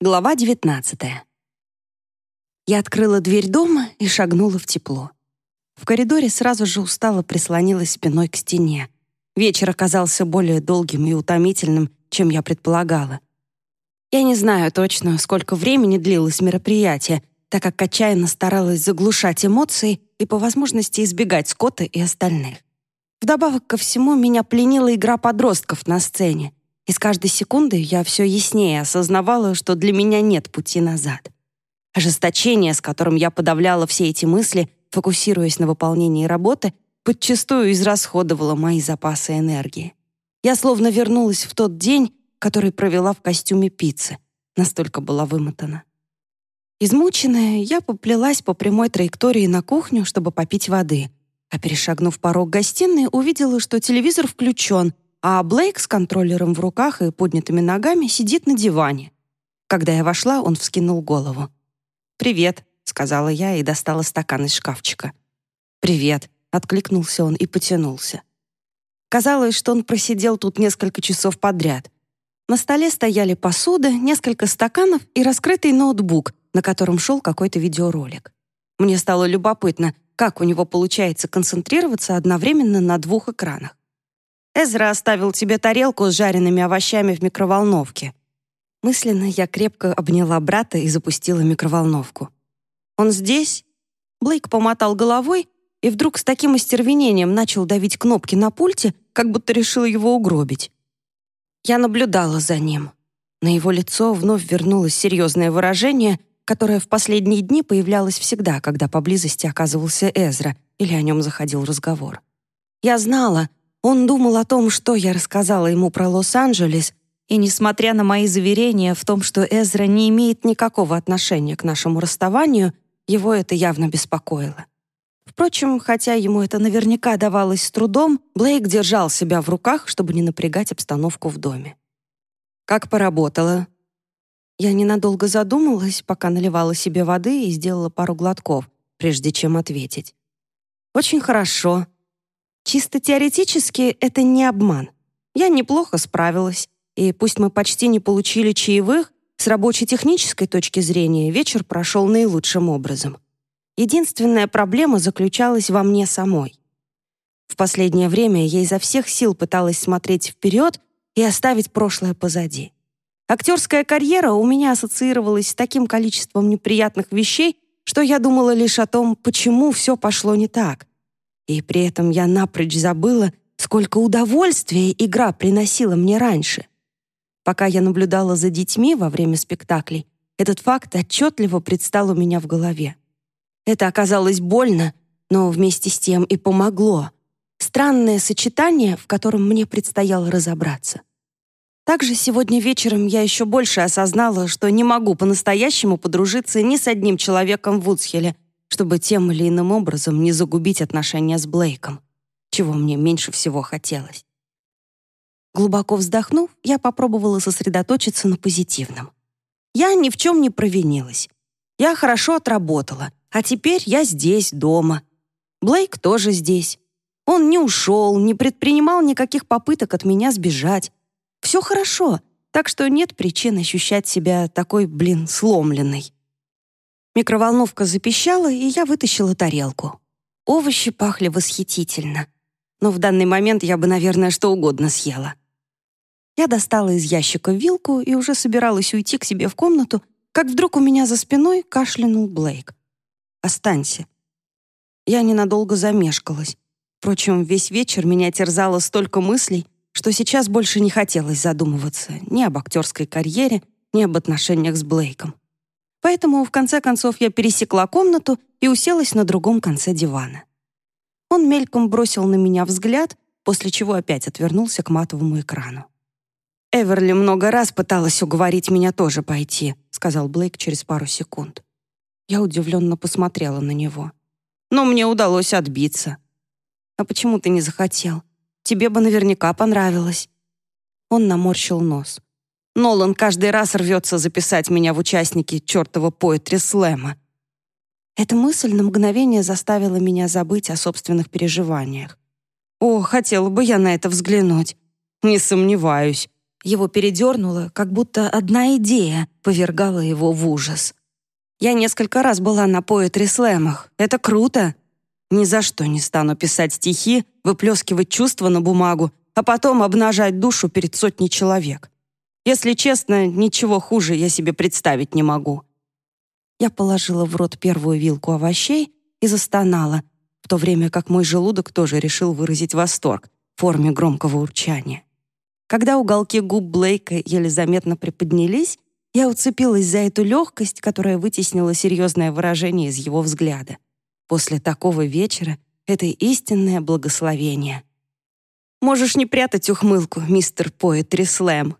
Глава 19. Я открыла дверь дома и шагнула в тепло. В коридоре сразу же устало прислонилась спиной к стене. Вечер оказался более долгим и утомительным, чем я предполагала. Я не знаю точно, сколько времени длилось мероприятие, так как отчаянно старалась заглушать эмоции и по возможности избегать Скотта и остальных. Вдобавок ко всему, меня пленила игра подростков на сцене — и с каждой секундой я все яснее осознавала, что для меня нет пути назад. Ожесточение, с которым я подавляла все эти мысли, фокусируясь на выполнении работы, подчастую израсходовало мои запасы энергии. Я словно вернулась в тот день, который провела в костюме пиццы. Настолько была вымотана. Измученная, я поплелась по прямой траектории на кухню, чтобы попить воды, а перешагнув порог гостиной, увидела, что телевизор включен — а Блейк с контроллером в руках и поднятыми ногами сидит на диване. Когда я вошла, он вскинул голову. «Привет», — сказала я и достала стакан из шкафчика. «Привет», — откликнулся он и потянулся. Казалось, что он просидел тут несколько часов подряд. На столе стояли посуда, несколько стаканов и раскрытый ноутбук, на котором шел какой-то видеоролик. Мне стало любопытно, как у него получается концентрироваться одновременно на двух экранах. Эзра оставил тебе тарелку с жареными овощами в микроволновке». Мысленно я крепко обняла брата и запустила микроволновку. «Он здесь?» Блейк помотал головой и вдруг с таким остервенением начал давить кнопки на пульте, как будто решил его угробить. Я наблюдала за ним. На его лицо вновь вернулось серьезное выражение, которое в последние дни появлялось всегда, когда поблизости оказывался Эзра или о нем заходил разговор. Я знала, он думал о том, что я рассказала ему про Лос-Анджелес, и, несмотря на мои заверения в том, что Эзра не имеет никакого отношения к нашему расставанию, его это явно беспокоило. Впрочем, хотя ему это наверняка давалось с трудом, Блейк держал себя в руках, чтобы не напрягать обстановку в доме. «Как поработала?» Я ненадолго задумалась, пока наливала себе воды и сделала пару глотков, прежде чем ответить. «Очень хорошо», Чисто теоретически это не обман. Я неплохо справилась, и пусть мы почти не получили чаевых, с рабочей-технической точки зрения вечер прошел наилучшим образом. Единственная проблема заключалась во мне самой. В последнее время я изо всех сил пыталась смотреть вперед и оставить прошлое позади. Актерская карьера у меня ассоциировалась с таким количеством неприятных вещей, что я думала лишь о том, почему все пошло не так, и при этом я напрочь забыла, сколько удовольствия игра приносила мне раньше. Пока я наблюдала за детьми во время спектаклей, этот факт отчетливо предстал у меня в голове. Это оказалось больно, но вместе с тем и помогло. Странное сочетание, в котором мне предстояло разобраться. Также сегодня вечером я еще больше осознала, что не могу по-настоящему подружиться ни с одним человеком в Вудсхеле — чтобы тем или иным образом не загубить отношения с Блейком, чего мне меньше всего хотелось. Глубоко вздохнув, я попробовала сосредоточиться на позитивном. Я ни в чем не провинилась. Я хорошо отработала, а теперь я здесь, дома. Блейк тоже здесь. Он не ушел, не предпринимал никаких попыток от меня сбежать. Все хорошо, так что нет причин ощущать себя такой, блин, сломленной. Микроволновка запищала, и я вытащила тарелку. Овощи пахли восхитительно. Но в данный момент я бы, наверное, что угодно съела. Я достала из ящика вилку и уже собиралась уйти к себе в комнату, как вдруг у меня за спиной кашлянул Блейк. «Останься». Я ненадолго замешкалась. Впрочем, весь вечер меня терзало столько мыслей, что сейчас больше не хотелось задумываться ни об актерской карьере, ни об отношениях с Блейком. Поэтому, в конце концов, я пересекла комнату и уселась на другом конце дивана. Он мельком бросил на меня взгляд, после чего опять отвернулся к матовому экрану. «Эверли много раз пыталась уговорить меня тоже пойти», сказал Блейк через пару секунд. Я удивленно посмотрела на него. «Но мне удалось отбиться». «А почему ты не захотел? Тебе бы наверняка понравилось». Он наморщил нос. Нолан каждый раз рвется записать меня в участники чертова поэтри слэма. Эта мысль на мгновение заставила меня забыть о собственных переживаниях. О, хотела бы я на это взглянуть. Не сомневаюсь. Его передернуло, как будто одна идея повергала его в ужас. «Я несколько раз была на поэтри-слэмах. Это круто!» Ни за что не стану писать стихи, выплескивать чувства на бумагу, а потом обнажать душу перед сотней человек. Если честно, ничего хуже я себе представить не могу. Я положила в рот первую вилку овощей и застонала, в то время как мой желудок тоже решил выразить восторг в форме громкого урчания. Когда уголки губ Блейка еле заметно приподнялись, я уцепилась за эту легкость, которая вытеснила серьезное выражение из его взгляда. После такого вечера это истинное благословение. Можешь не прятать ухмылку, мистер Поэтри Слэм.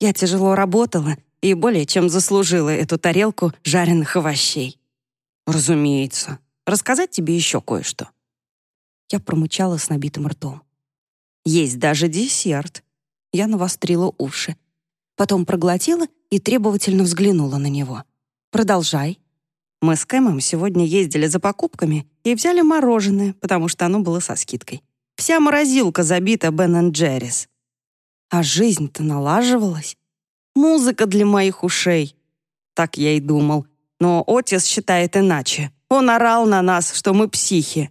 Я тяжело работала и более чем заслужила эту тарелку жареных овощей. Разумеется. Рассказать тебе еще кое-что. Я промычала с набитым ртом. Есть даже десерт. Я навострила уши. Потом проглотила и требовательно взглянула на него. Продолжай. Мы с Кэмом сегодня ездили за покупками и взяли мороженое, потому что оно было со скидкой. Вся морозилка забита Бен Джеррис. А жизнь-то налаживалась. Музыка для моих ушей. Так я и думал. Но Отис считает иначе. Он орал на нас, что мы психи.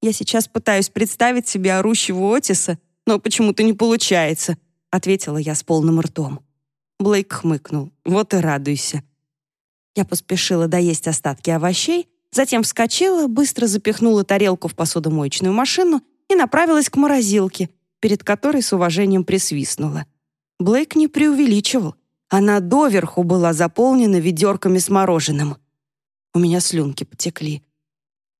Я сейчас пытаюсь представить себе орущего Отиса, но почему-то не получается, ответила я с полным ртом. Блейк хмыкнул. Вот и радуйся. Я поспешила доесть остатки овощей, затем вскочила, быстро запихнула тарелку в посудомоечную машину и направилась к морозилке, перед которой с уважением присвистнула. Блейк не преувеличивал. Она доверху была заполнена ведерками с мороженым. У меня слюнки потекли.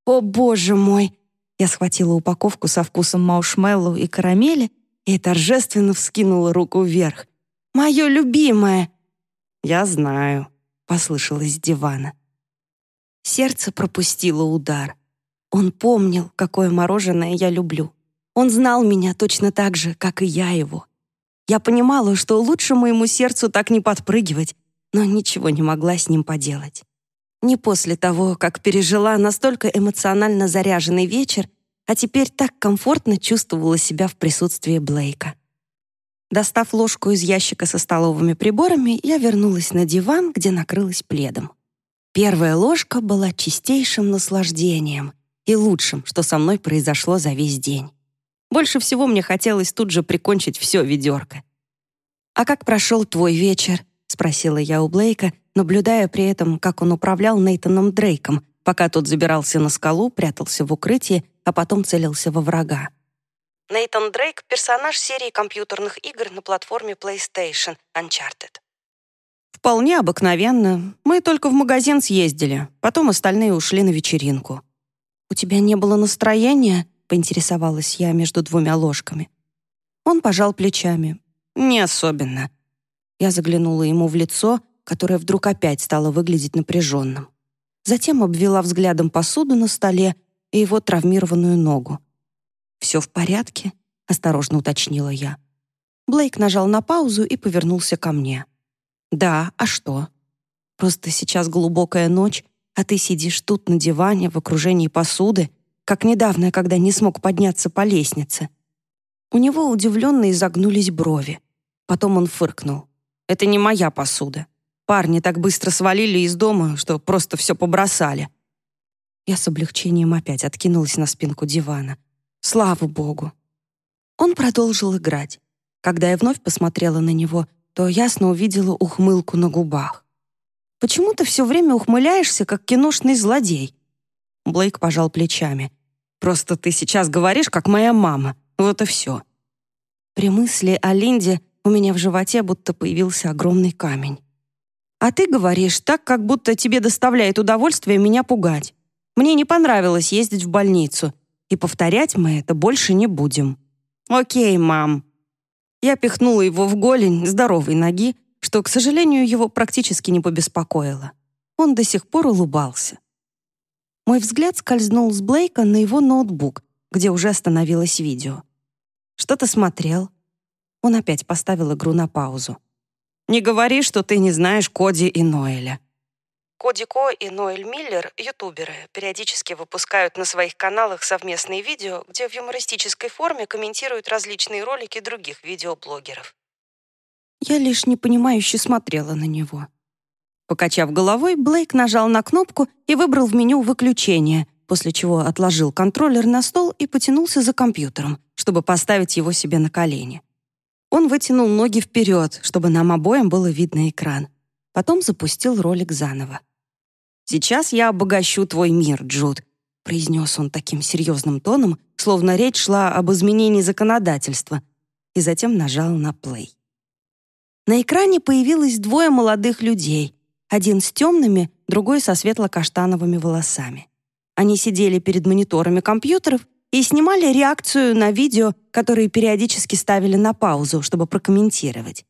«О, боже мой!» Я схватила упаковку со вкусом маушмеллоу и карамели и торжественно вскинула руку вверх. «Мое любимое!» «Я знаю», — послышалось с дивана. Сердце пропустило удар. Он помнил, какое мороженое я люблю. Он знал меня точно так же, как и я его. Я понимала, что лучше моему сердцу так не подпрыгивать, но ничего не могла с ним поделать. Не после того, как пережила настолько эмоционально заряженный вечер, а теперь так комфортно чувствовала себя в присутствии Блейка. Достав ложку из ящика со столовыми приборами, я вернулась на диван, где накрылась пледом. Первая ложка была чистейшим наслаждением и лучшим, что со мной произошло за весь день. Больше всего мне хотелось тут же прикончить все ведерко. «А как прошел твой вечер?» — спросила я у Блейка, наблюдая при этом, как он управлял Нейтаном Дрейком, пока тот забирался на скалу, прятался в укрытии, а потом целился во врага. Нейтан Дрейк — персонаж серии компьютерных игр на платформе PlayStation Uncharted. «Вполне обыкновенно. Мы только в магазин съездили. Потом остальные ушли на вечеринку». «У тебя не было настроения?» — поинтересовалась я между двумя ложками. Он пожал плечами. «Не особенно». Я заглянула ему в лицо, которое вдруг опять стало выглядеть напряженным. Затем обвела взглядом посуду на столе и его травмированную ногу. «Все в порядке?» — осторожно уточнила я. Блейк нажал на паузу и повернулся ко мне. «Да, а что? Просто сейчас глубокая ночь, а ты сидишь тут на диване в окружении посуды, как недавно, когда не смог подняться по лестнице». У него удивленно изогнулись брови. Потом он фыркнул. «Это не моя посуда. Парни так быстро свалили из дома, что просто все побросали». Я с облегчением опять откинулась на спинку дивана. Слава богу. Он продолжил играть. Когда я вновь посмотрела на него, то ясно увидела ухмылку на губах. «Почему ты все время ухмыляешься, как киношный злодей?» Блейк пожал плечами. «Просто ты сейчас говоришь, как моя мама. Вот и все». При мысли о Линде у меня в животе будто появился огромный камень. «А ты говоришь так, как будто тебе доставляет удовольствие меня пугать. Мне не понравилось ездить в больницу и повторять мы это больше не будем. Окей, мам. Я пихнула его в голень здоровой ноги, что, к сожалению, его практически не побеспокоило. Он до сих пор улыбался. Мой взгляд скользнул с Блейка на его ноутбук, где уже остановилось видео. «Что ты смотрел?» Он опять поставил игру на паузу. «Не говори, что ты не знаешь Коди и Ноэля. Коди Ко и Ноэль Миллер, ютуберы, периодически выпускают на своих каналах совместные видео, где в юмористической форме комментируют различные ролики других видеоблогеров. Я лишь непонимающе смотрела на него. Покачав головой, Блейк нажал на кнопку и выбрал в меню «Выключение», после чего отложил контроллер на стол и потянулся за компьютером, чтобы поставить его себе на колени. Он вытянул ноги вперед, чтобы нам обоим было видно экран. Потом запустил ролик заново. «Сейчас я обогащу твой мир, Джуд», произнес он таким серьезным тоном, словно речь шла об изменении законодательства, и затем нажал на плей. На экране появилось двое молодых людей, один с темными, другой со светло-каштановыми волосами. Они сидели перед мониторами компьютеров и снимали реакцию на видео, которые периодически ставили на паузу, чтобы прокомментировать.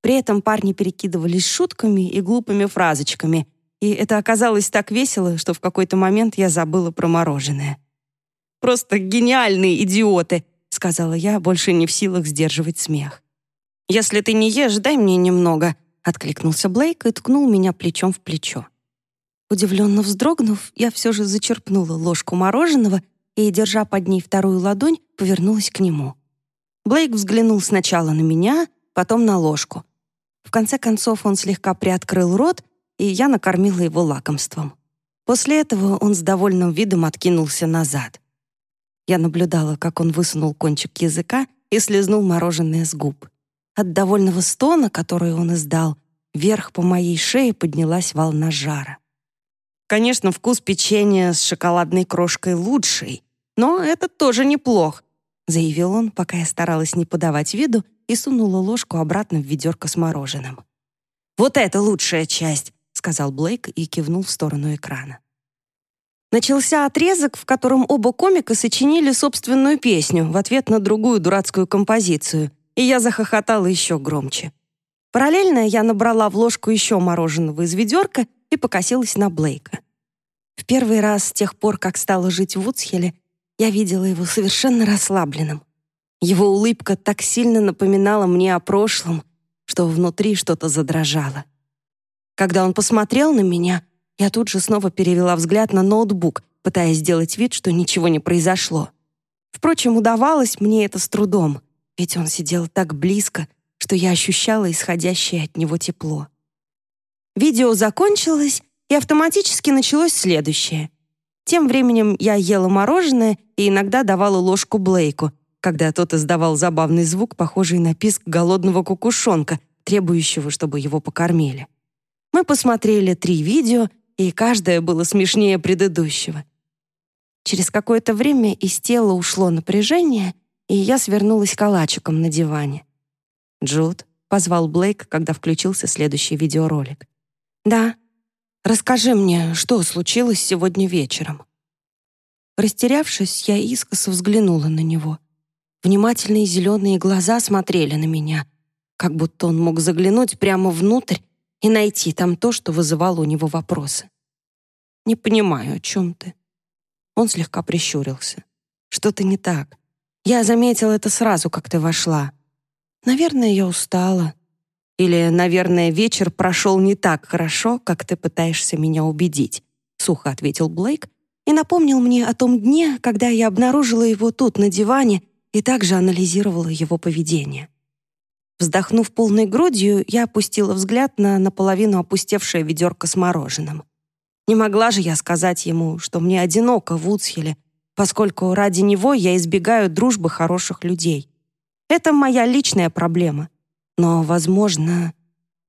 При этом парни перекидывались шутками и глупыми фразочками, и это оказалось так весело, что в какой-то момент я забыла про мороженое. «Просто гениальные идиоты!» — сказала я, больше не в силах сдерживать смех. «Если ты не ешь, дай мне немного», — откликнулся Блейк и ткнул меня плечом в плечо. Удивленно вздрогнув, я все же зачерпнула ложку мороженого и, держа под ней вторую ладонь, повернулась к нему. Блейк взглянул сначала на меня, потом на ложку. В конце концов он слегка приоткрыл рот, и я накормила его лакомством. После этого он с довольным видом откинулся назад. Я наблюдала, как он высунул кончик языка и слезнул мороженое с губ. От довольного стона, который он издал, вверх по моей шее поднялась волна жара. Конечно, вкус печенья с шоколадной крошкой лучший, но это тоже неплох, заявил он, пока я старалась не подавать виду и сунула ложку обратно в ведерко с мороженым. «Вот это лучшая часть», — сказал Блейк и кивнул в сторону экрана. Начался отрезок, в котором оба комика сочинили собственную песню в ответ на другую дурацкую композицию, и я захохотала еще громче. Параллельно я набрала в ложку еще мороженого из ведерка и покосилась на Блейка. В первый раз с тех пор, как стала жить в Уцхеле, я видела его совершенно расслабленным. Его улыбка так сильно напоминала мне о прошлом, что внутри что-то задрожало. Когда он посмотрел на меня, я тут же снова перевела взгляд на ноутбук, пытаясь сделать вид, что ничего не произошло. Впрочем, удавалось мне это с трудом, ведь он сидел так близко, что я ощущала исходящее от него тепло. Видео закончилось, и автоматически началось следующее. Тем временем я ела мороженое и иногда давала ложку Блейку, когда тот издавал забавный звук, похожий на писк голодного кукушонка, требующего, чтобы его покормили. Мы посмотрели три видео, и каждое было смешнее предыдущего. Через какое-то время из тела ушло напряжение, и я свернулась калачиком на диване. «Джуд», — позвал Блейк, когда включился следующий видеоролик. «Да», Расскажи мне, что случилось сегодня вечером?» Растерявшись, я искоса взглянула на него. Внимательные зеленые глаза смотрели на меня, как будто он мог заглянуть прямо внутрь и найти там то, что вызывало у него вопросы. «Не понимаю, о чем ты?» Он слегка прищурился. «Что-то не так. Я заметила это сразу, как ты вошла. Наверное, я устала. Или, наверное, вечер прошел не так хорошо, как ты пытаешься меня убедить», — сухо ответил Блейк и напомнил мне о том дне, когда я обнаружила его тут, на диване, и также анализировала его поведение. Вздохнув полной грудью, я опустила взгляд на наполовину опустевшее ведерко с мороженым. Не могла же я сказать ему, что мне одиноко в Уцхеле, поскольку ради него я избегаю дружбы хороших людей. Это моя личная проблема, но, возможно,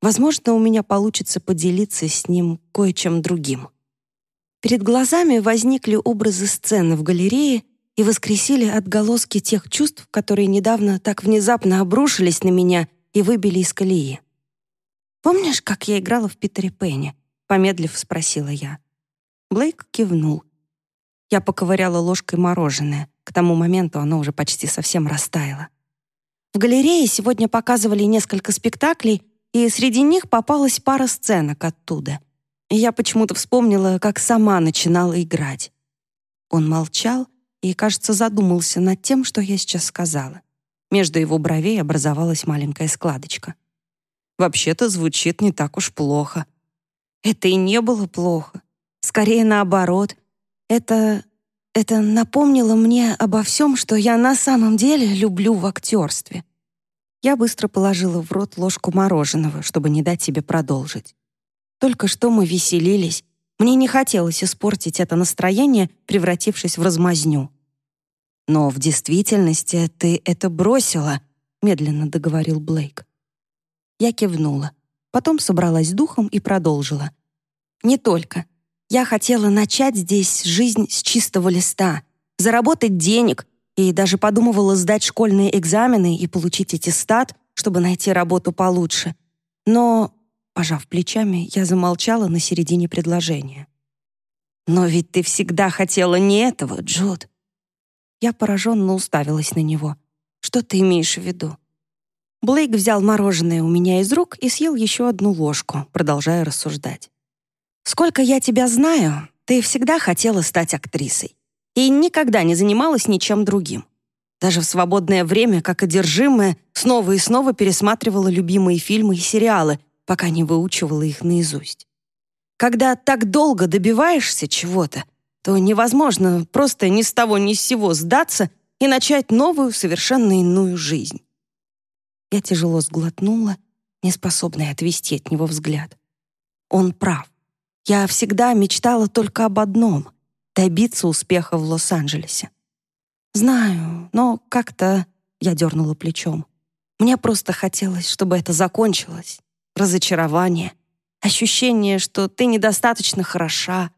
возможно, у меня получится поделиться с ним кое-чем другим. Перед глазами возникли образы сцены в галерее и воскресили отголоски тех чувств, которые недавно так внезапно обрушились на меня и выбили из колеи. «Помнишь, как я играла в Питере Пенни?» — помедлив спросила я. Блейк кивнул. Я поковыряла ложкой мороженое. К тому моменту оно уже почти совсем растаяло. В галерее сегодня показывали несколько спектаклей, и среди них попалась пара сценок оттуда. И я почему-то вспомнила, как сама начинала играть. Он молчал и, кажется, задумался над тем, что я сейчас сказала. Между его бровей образовалась маленькая складочка. «Вообще-то звучит не так уж плохо». Это и не было плохо. Скорее наоборот. Это это напомнило мне обо всем, что я на самом деле люблю в актерстве. Я быстро положила в рот ложку мороженого, чтобы не дать себе продолжить. Только что мы веселились. Мне не хотелось испортить это настроение, превратившись в размазню. «Но в действительности ты это бросила», — медленно договорил Блейк. Я кивнула, потом собралась духом и продолжила. «Не только. Я хотела начать здесь жизнь с чистого листа, заработать денег и даже подумывала сдать школьные экзамены и получить аттестат, чтобы найти работу получше. Но, пожав плечами, я замолчала на середине предложения. «Но ведь ты всегда хотела не этого, Джуд». Я пораженно уставилась на него. «Что ты имеешь в виду?» Блейк взял мороженое у меня из рук и съел еще одну ложку, продолжая рассуждать. «Сколько я тебя знаю, ты всегда хотела стать актрисой и никогда не занималась ничем другим. Даже в свободное время, как одержимая, снова и снова пересматривала любимые фильмы и сериалы, пока не выучивала их наизусть. Когда так долго добиваешься чего-то, то невозможно просто ни с того ни с сего сдаться и начать новую, совершенно иную жизнь. Я тяжело сглотнула, неспособная отвести от него взгляд. Он прав. Я всегда мечтала только об одном — добиться успеха в Лос-Анджелесе. Знаю, но как-то... Я дернула плечом. Мне просто хотелось, чтобы это закончилось. Разочарование, ощущение, что ты недостаточно хороша.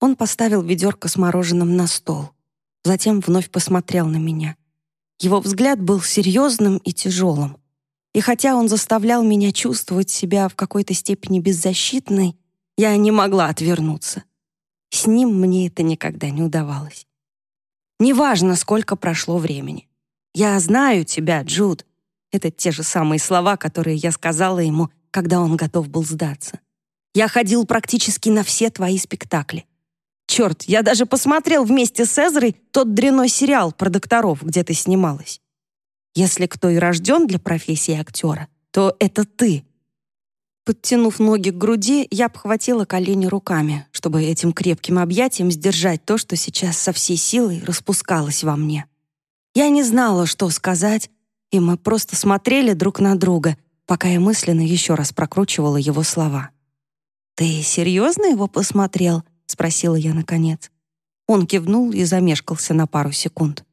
Он поставил ведерко с мороженым на стол. Затем вновь посмотрел на меня. Его взгляд был серьезным и тяжелым. И хотя он заставлял меня чувствовать себя в какой-то степени беззащитной, я не могла отвернуться. С ним мне это никогда не удавалось. Неважно, сколько прошло времени. «Я знаю тебя, Джуд». Это те же самые слова, которые я сказала ему, когда он готов был сдаться. «Я ходил практически на все твои спектакли. Черт, я даже посмотрел вместе с Эзрой тот дряной сериал про докторов, где ты снималась. Если кто и рожден для профессии актера, то это ты». Подтянув ноги к груди, я обхватила колени руками, чтобы этим крепким объятием сдержать то, что сейчас со всей силой распускалось во мне. Я не знала, что сказать, и мы просто смотрели друг на друга, пока я мысленно еще раз прокручивала его слова. «Ты серьезно его посмотрел?» — спросила я наконец. Он кивнул и замешкался на пару секунд.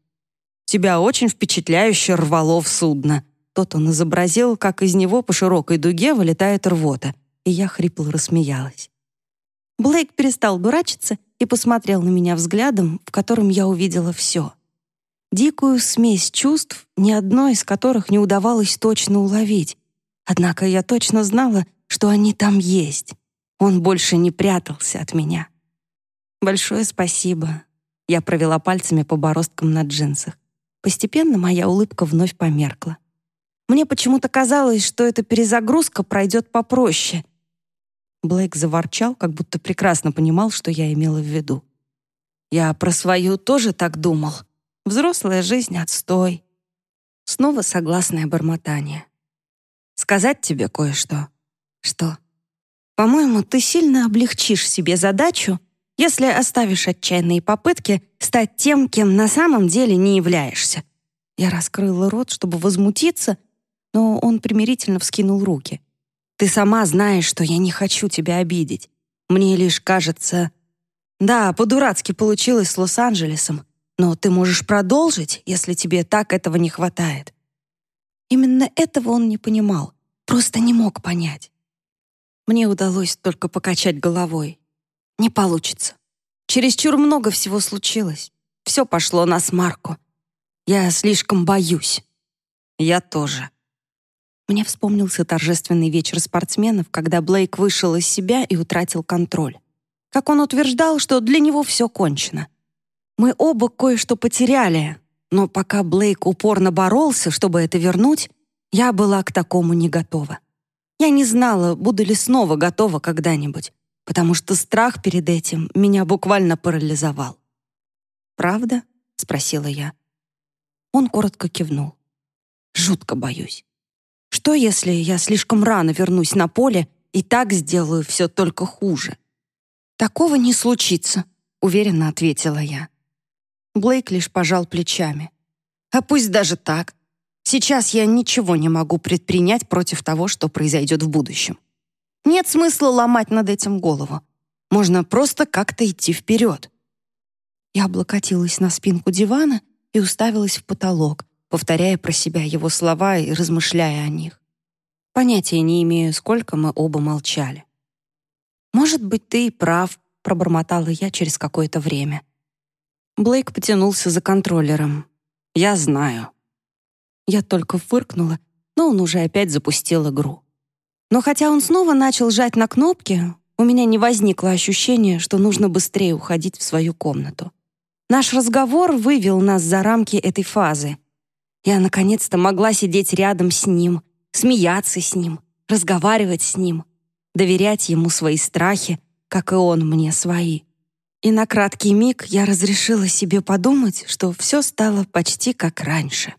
«Тебя очень впечатляюще рвало в судно», тот он изобразил, как из него по широкой дуге вылетает рвота, и я хрипло рассмеялась. Блейк перестал дурачиться и посмотрел на меня взглядом, в котором я увидела все. Дикую смесь чувств, ни одно из которых не удавалось точно уловить. Однако я точно знала, что они там есть. Он больше не прятался от меня. «Большое спасибо». Я провела пальцами по бороздкам на джинсах. Постепенно моя улыбка вновь померкла. Мне почему-то казалось, что эта перезагрузка пройдет попроще. Блейк заворчал, как будто прекрасно понимал, что я имела в виду. Я про свою тоже так думал. Взрослая жизнь — отстой. Снова согласное бормотание. Сказать тебе кое-что. Что? По-моему, ты сильно облегчишь себе задачу, если оставишь отчаянные попытки стать тем, кем на самом деле не являешься. Я раскрыла рот, чтобы возмутиться, но он примирительно вскинул руки. «Ты сама знаешь, что я не хочу тебя обидеть. Мне лишь кажется...» «Да, по-дурацки получилось с Лос-Анджелесом, но ты можешь продолжить, если тебе так этого не хватает». Именно этого он не понимал, просто не мог понять. Мне удалось только покачать головой. Не получится. Чересчур много всего случилось. Все пошло на смарку. Я слишком боюсь. Я тоже. Мне вспомнился торжественный вечер спортсменов, когда Блейк вышел из себя и утратил контроль. Как он утверждал, что для него все кончено. Мы оба кое-что потеряли, но пока Блейк упорно боролся, чтобы это вернуть, я была к такому не готова. Я не знала, буду ли снова готова когда-нибудь, потому что страх перед этим меня буквально парализовал. «Правда?» — спросила я. Он коротко кивнул. «Жутко боюсь. Что, если я слишком рано вернусь на поле и так сделаю все только хуже? Такого не случится, уверенно ответила я. Блейк лишь пожал плечами. А пусть даже так. Сейчас я ничего не могу предпринять против того, что произойдет в будущем. Нет смысла ломать над этим голову. Можно просто как-то идти вперед. Я облокотилась на спинку дивана и уставилась в потолок, повторяя про себя его слова и размышляя о них. Понятия не имею, сколько мы оба молчали. «Может быть, ты и прав», — пробормотала я через какое-то время. Блейк потянулся за контроллером. «Я знаю». Я только фыркнула, но он уже опять запустил игру. Но хотя он снова начал жать на кнопки, у меня не возникло ощущения, что нужно быстрее уходить в свою комнату. Наш разговор вывел нас за рамки этой фазы. Я наконец-то могла сидеть рядом с ним, смеяться с ним, разговаривать с ним, доверять ему свои страхи, как и он мне свои. И на краткий миг я разрешила себе подумать, что все стало почти как раньше.